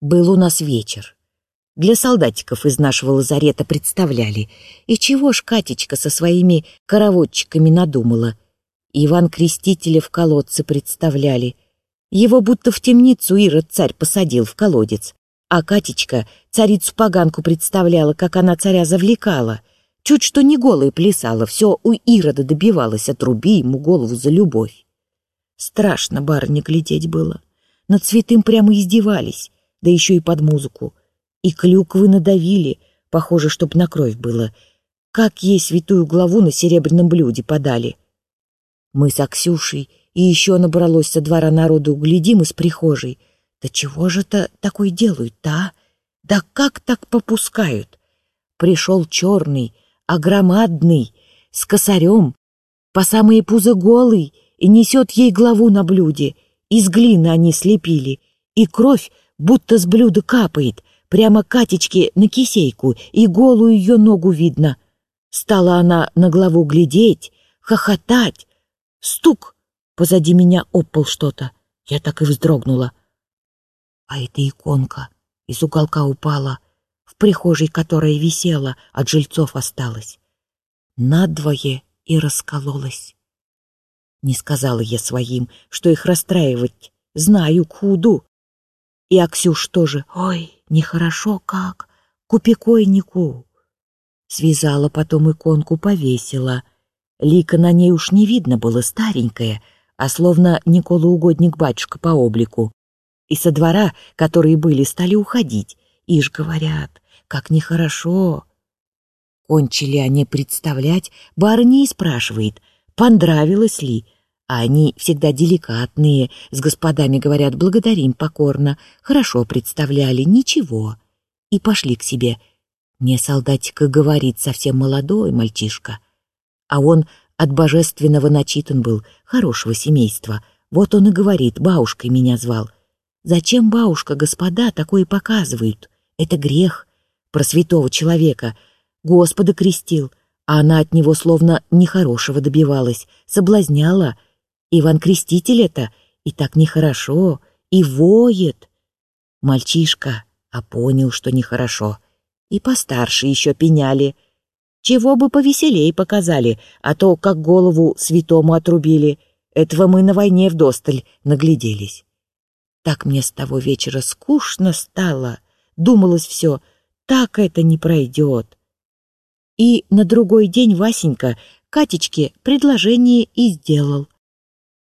Был у нас вечер. Для солдатиков из нашего лазарета представляли. И чего ж Катечка со своими короводчиками надумала? Иван Крестителя в колодце представляли. Его будто в темницу Ирод царь посадил в колодец. А Катечка царицу-поганку представляла, как она царя завлекала. Чуть что не голая плясала, все у Ирода добивалась, отруби ему голову за любовь. Страшно барыне глядеть было. Над святым прямо издевались да еще и под музыку. И клюквы надавили, похоже, чтоб на кровь было. Как ей святую главу на серебряном блюде подали. Мы с Аксюшей и еще набралось со двора народу углядим из прихожей. Да чего же это такое делают-то, а? Да как так попускают? Пришел черный, огромадный, с косарем, по самые пузо голый, и несет ей главу на блюде. Из глины они слепили, и кровь будто с блюда капает, прямо Катечке на кисейку, и голую ее ногу видно. Стала она на главу глядеть, хохотать. Стук! Позади меня опал что-то. Я так и вздрогнула. А эта иконка из уголка упала, в прихожей, которая висела, от жильцов осталась. Надвое и раскололась. Не сказала я своим, что их расстраивать. Знаю, к худу. И Аксюш тоже. Ой, нехорошо как. Купи койнику. Связала потом иконку, повесила. Лика на ней уж не видно было, старенькая, а словно Никола угодник батюшка по облику. И со двора, которые были, стали уходить. Ишь, говорят, как нехорошо. Кончили они представлять, барыня и спрашивает, понравилось ли, а они всегда деликатные, с господами говорят «благодарим покорно», хорошо представляли, ничего. И пошли к себе. Мне солдатика говорит, совсем молодой мальчишка. А он от божественного начитан был, хорошего семейства. Вот он и говорит, бабушкой меня звал. Зачем бабушка, господа, такое показывают? Это грех. Про святого человека. Господа крестил, а она от него словно нехорошего добивалась, соблазняла — Иван Креститель это, и так нехорошо, и воет. Мальчишка, а понял, что нехорошо. И постарше еще пеняли. Чего бы повеселей показали, а то, как голову святому отрубили. Этого мы на войне вдосталь нагляделись. Так мне с того вечера скучно стало. Думалось все, так это не пройдет. И на другой день Васенька Катечке предложение и сделал.